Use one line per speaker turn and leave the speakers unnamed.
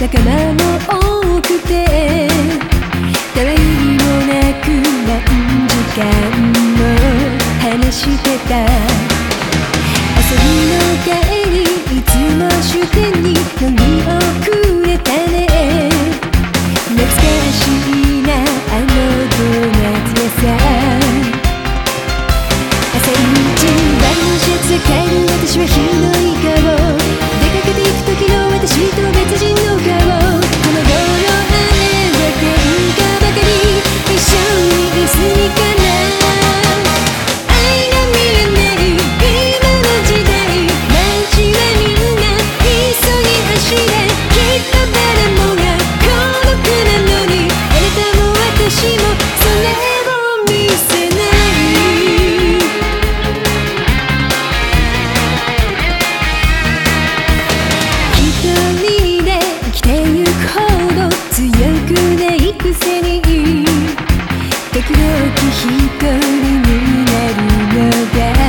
仲間も多くて光になるのが